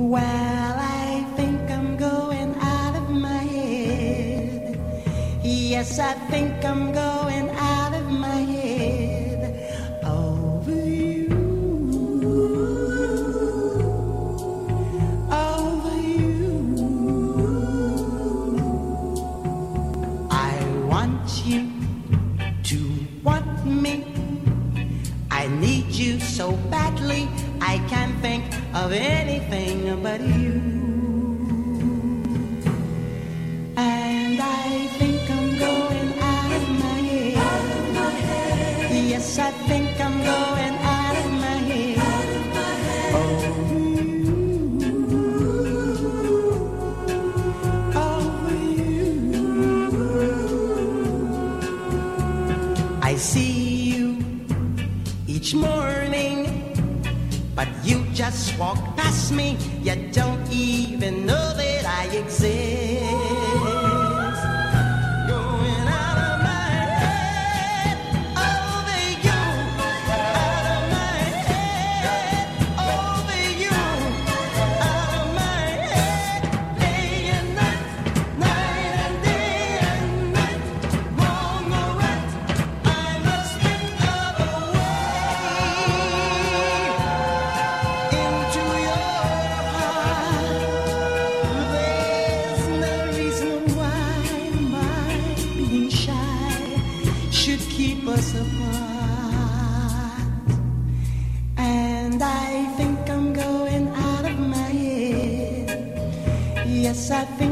Well, I think I'm going out of my head. Yes, I think I'm going out of my head over you. Over you. I want you to want me. I need you so badly, I can't think of anything just walk past me. You don't even know that I exist. I think.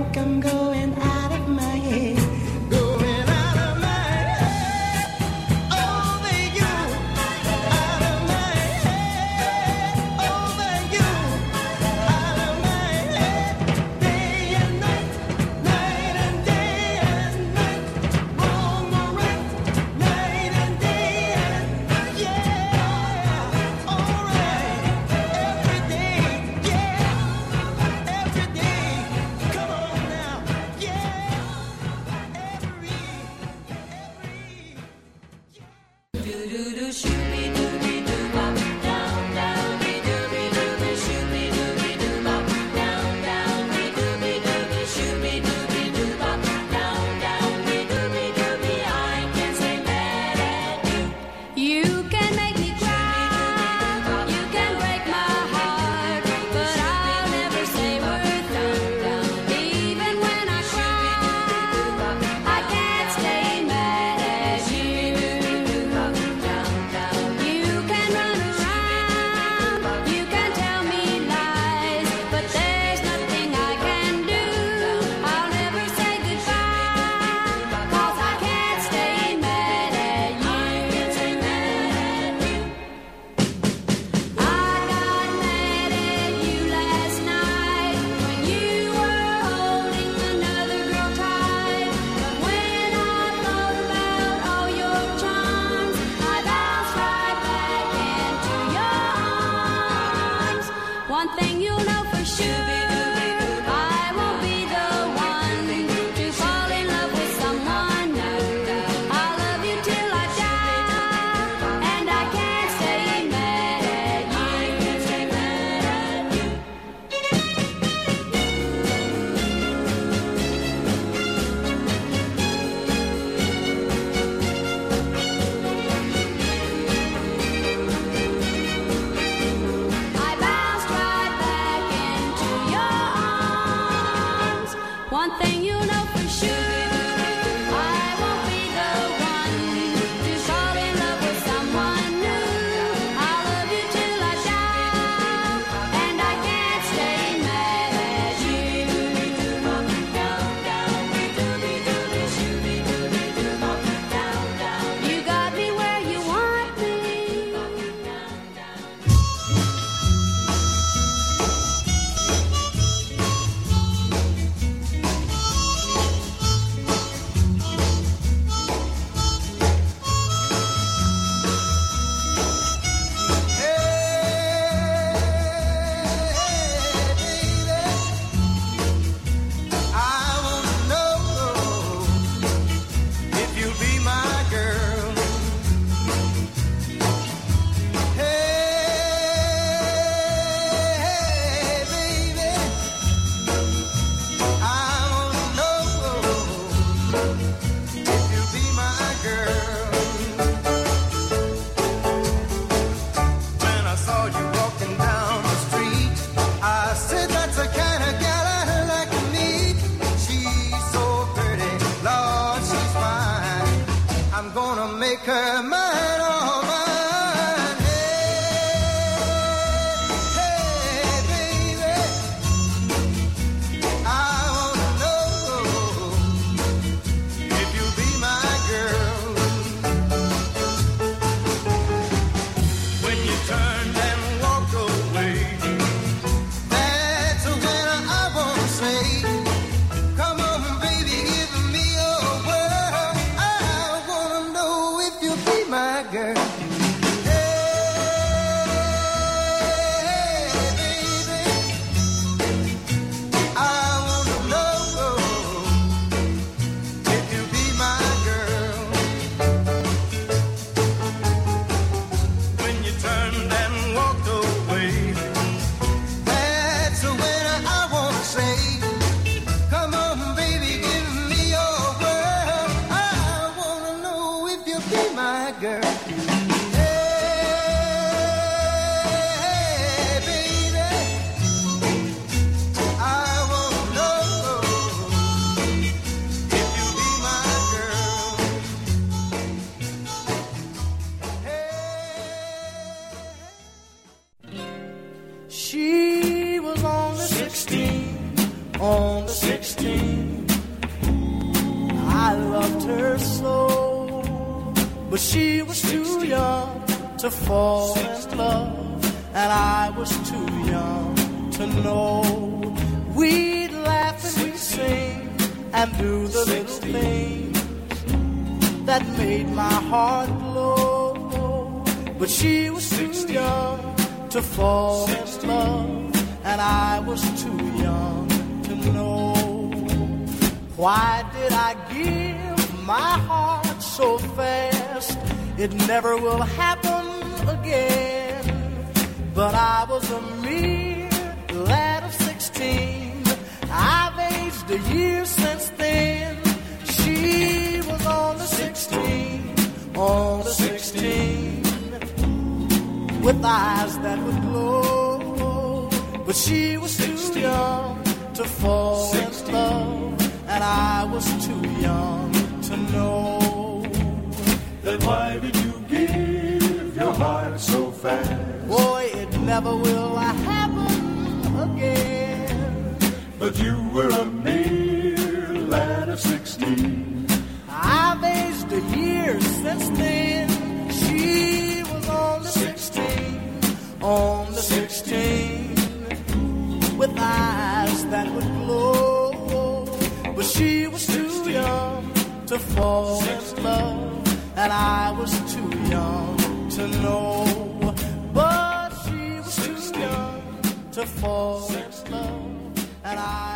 welcome but she was too young to fall in love, and I was too young to know. We'd laugh and we'd sing and do the little things that made my heart glow. But she was too young to fall in love, and I was too young to know. Why did I give my heart so fast? It never will happen again. But I was a mere lad of sixteen. I've aged a year since then. She was on the sixteen, on the sixteen with eyes that would glow. But she was too young to fall in love, and I was too young to know. Then why did you give your heart so fast? Boy, it never will happen again. But you were a mere lad of sixteen. I've aged a year since then. She was on the 16, on the 16, with eyes that would glow. But she was too young to fall in love, and I was too young to know. But she was too young to fall in love, and I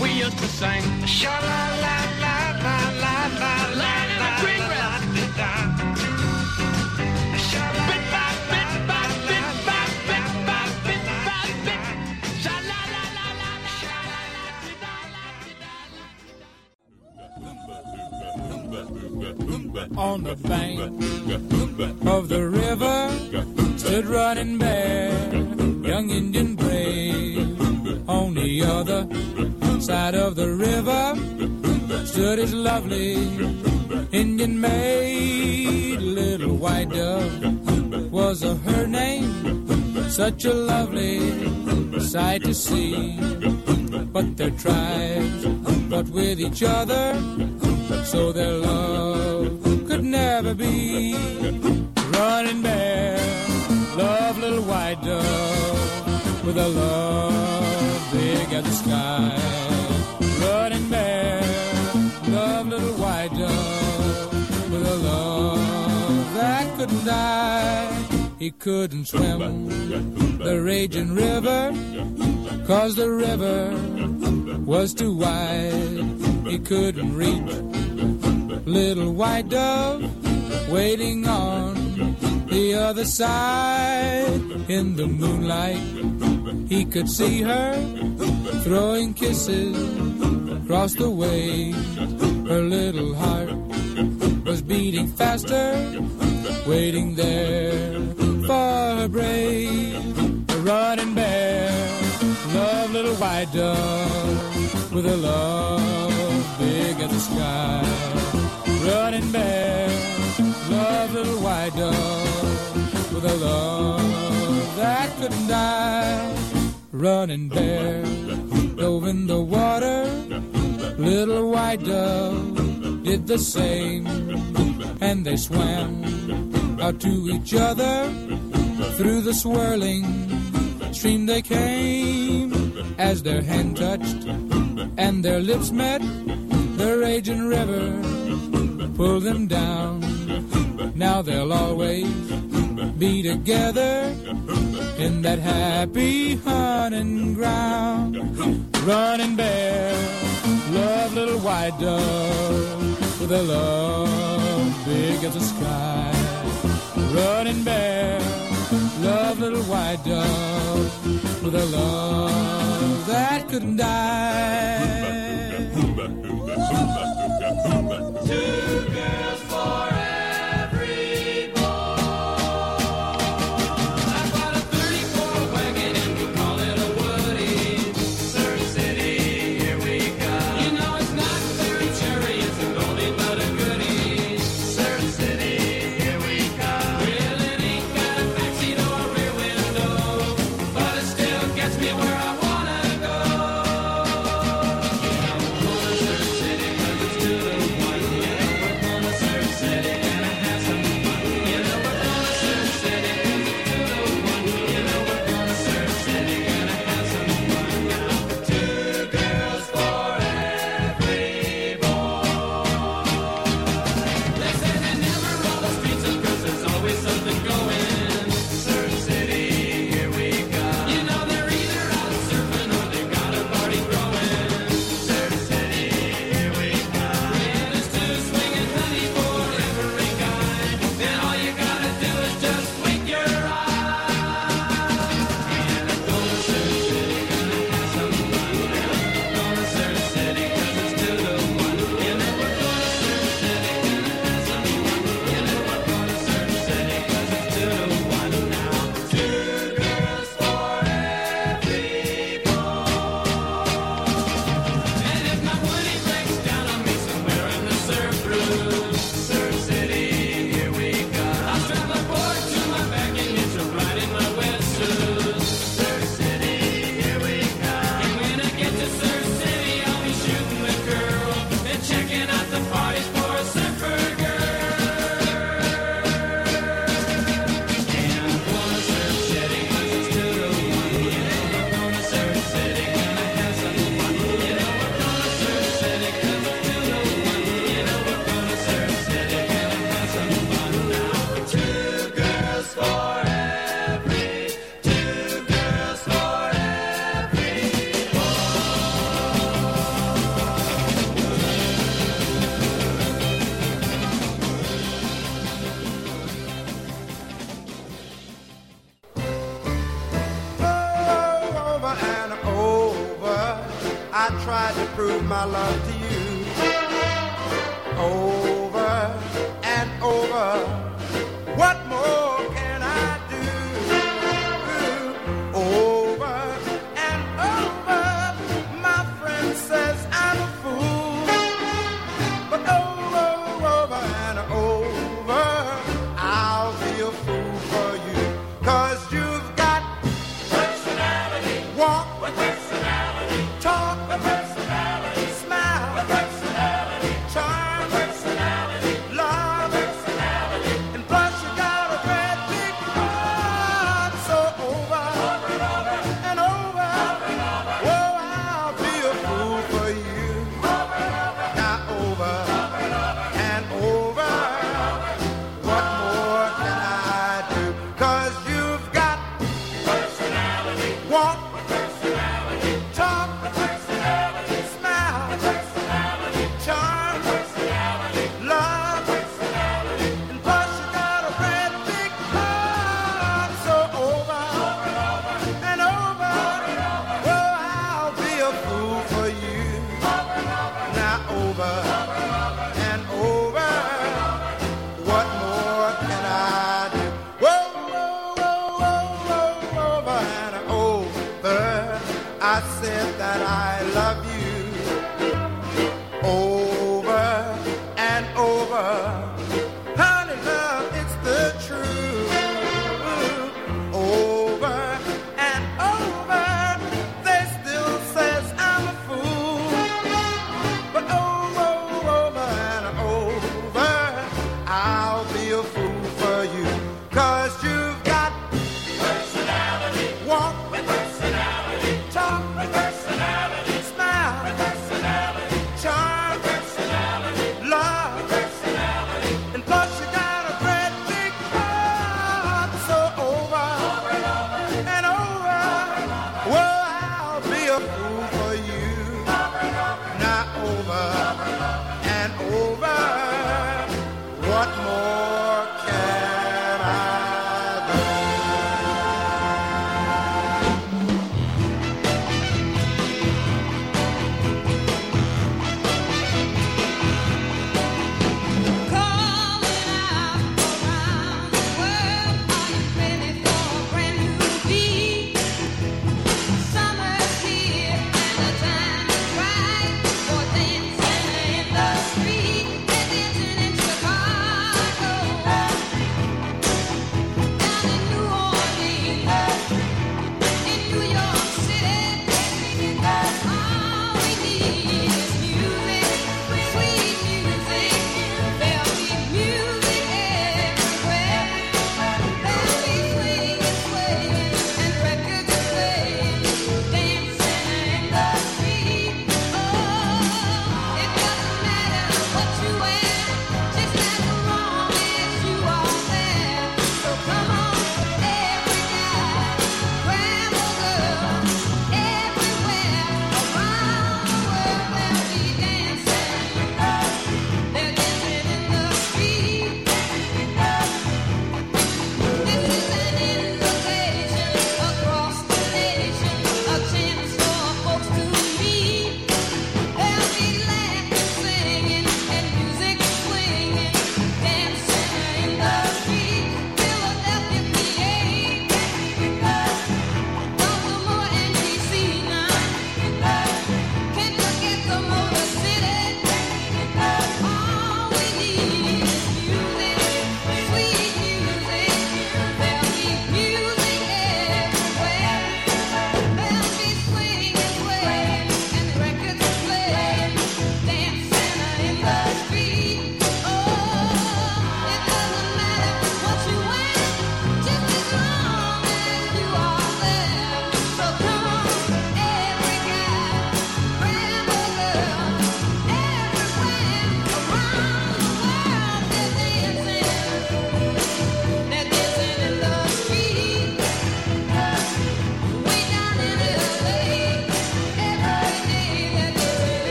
we used to sing? Sha la la la la la la la la green grass. Bit by bit by bit by bit by bit by bit. Sha la la la la la la on the bank of the river stood running bear, young Indian brave. On the other side of the river stood his lovely Indian maid, little white dove was her name. Such a lovely sight to see. But their tribes fought with each other, so their love could never be. Running bear, love little white dove with a love big as the sky. A love that couldn't die. He couldn't swim the raging river, cause the river was too wide. He couldn't reach little white dove waiting on the other side. In the moonlight, he could see her throwing kisses across the way. Her little heart beating faster, waiting there for her brave. Running bear, love little white dove with a love big as the sky. Running bear, love little white dove with a love that couldn't die. Running bear, dove in the water, little white dove did the same, and they swam out to each other through the swirling stream they came. As their hand touched and their lips met the raging river pulled them down. Now they'll always be together in that happy hunting ground. Running bear love little white dove with a love big as the sky running bear love little white dove with a love that couldn't die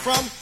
from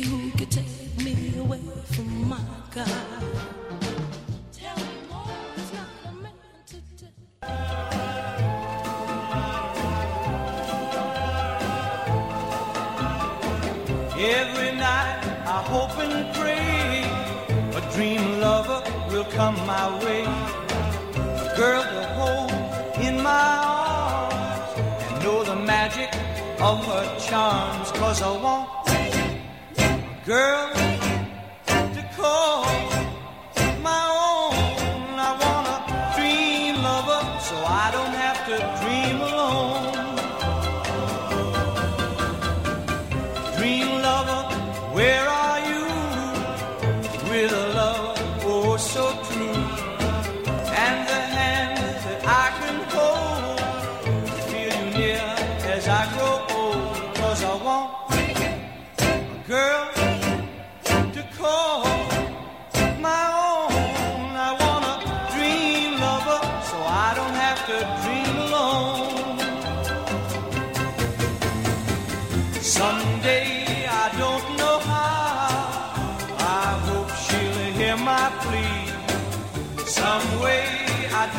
who could take me away from my God. Every night I hope and pray a dream lover will come my way. A girl to hold in my arms and know the magic of her charms. Cause I want Girl.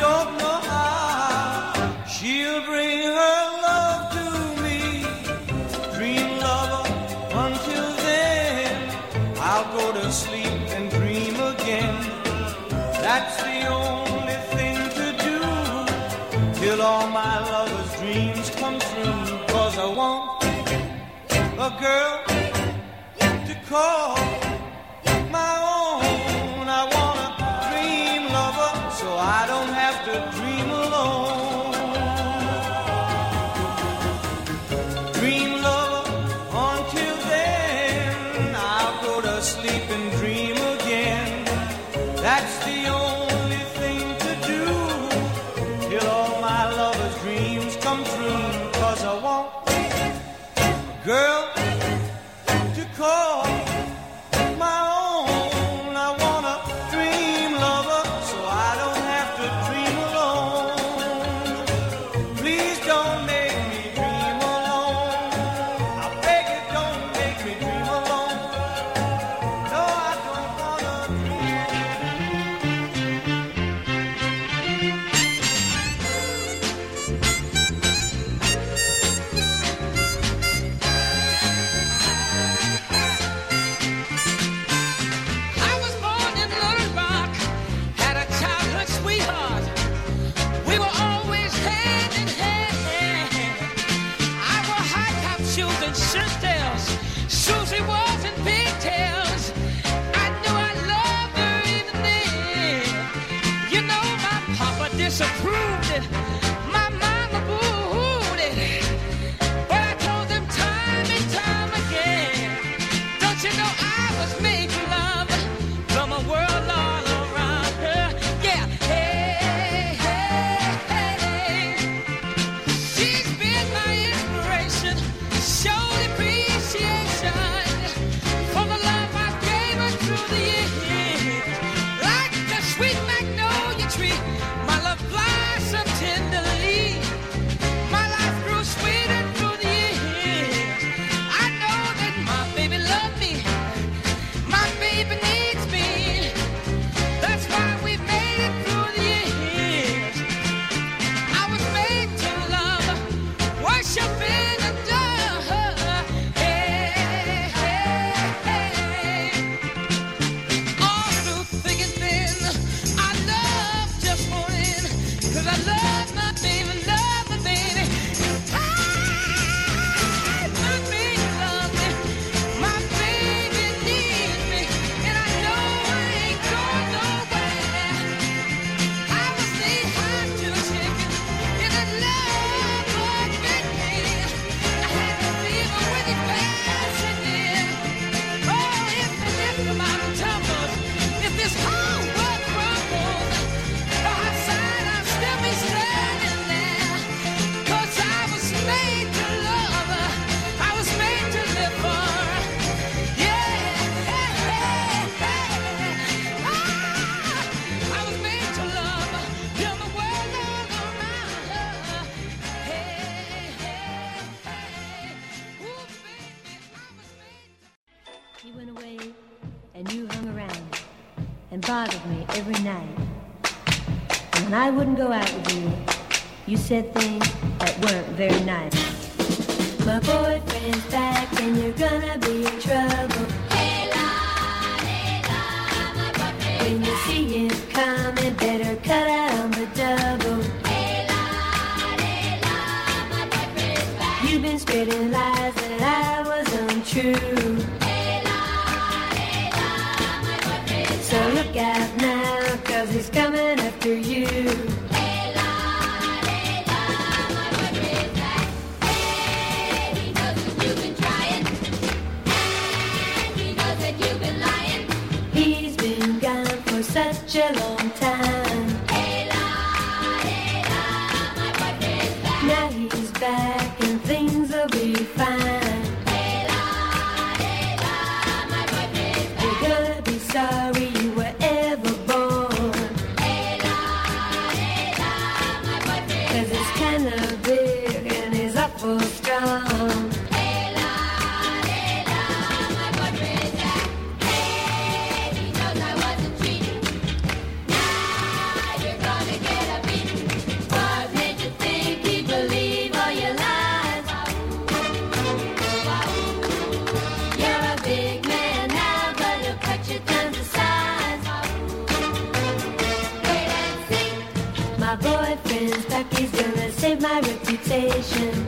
don't know how she'll bring her love to me. Dream lover, until then, I'll go to sleep and dream again. That's the only thing to do till all my lover's dreams come true. Cause I want a girl to call. You said things that weren't very nice. My boyfriend's back and you're gonna be in trouble. Hey la, hey la, my boyfriend. When you see him coming, better cut out on the double. Hey la, hey la, my boyfriend's back. You've been spreading lies. a long time. My reputation.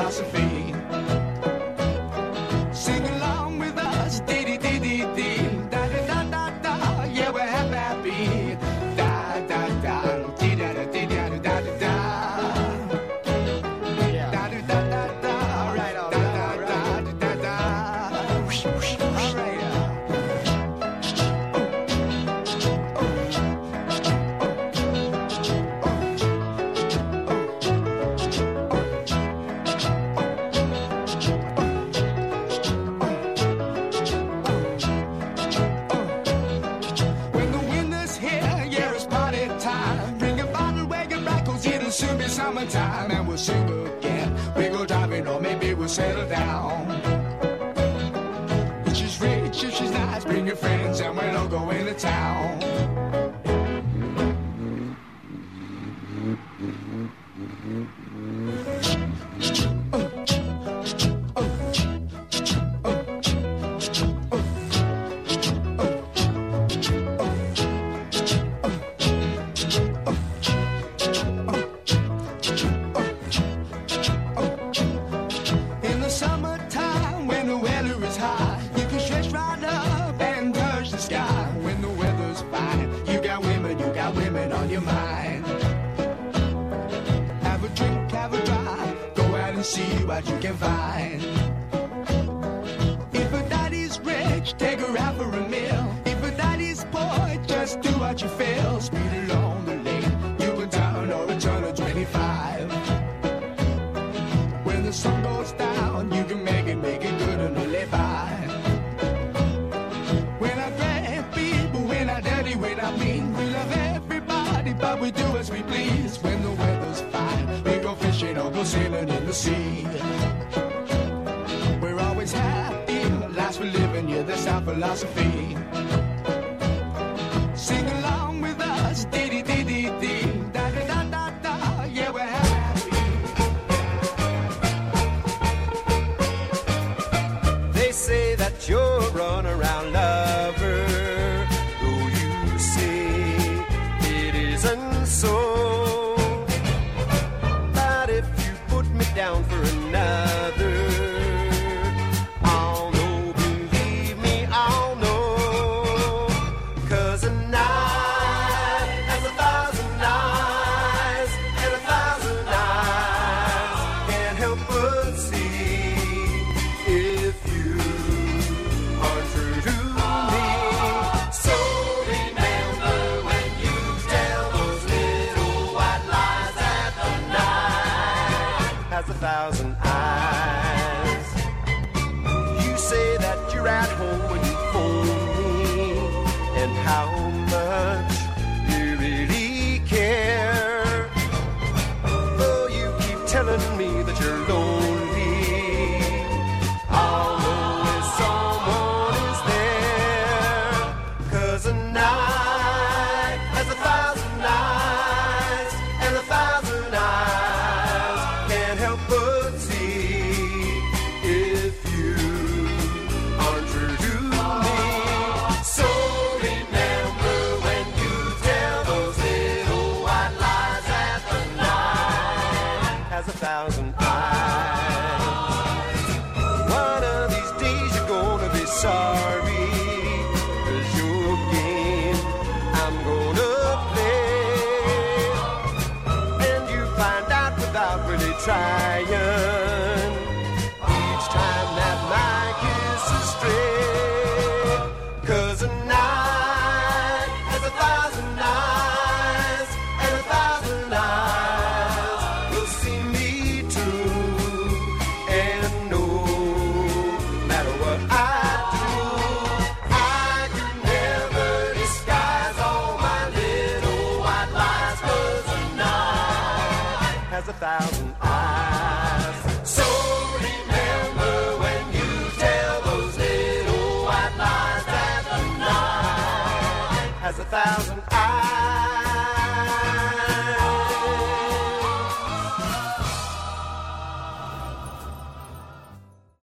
Philosophy. see what you can find. If a daddy's rich, take her out for a meal. If a daddy's poor, just do what you feel. Speed along the lane, you can turn or return at 25. When the sun goes down, you can make it, make it good and live by. When I grab people, when I dirty, when I mean, we love everybody, but we do as we please. When people swimming in the sea. We're always happy, last we're living, yeah, that's our philosophy. you're at home when you phone me, and how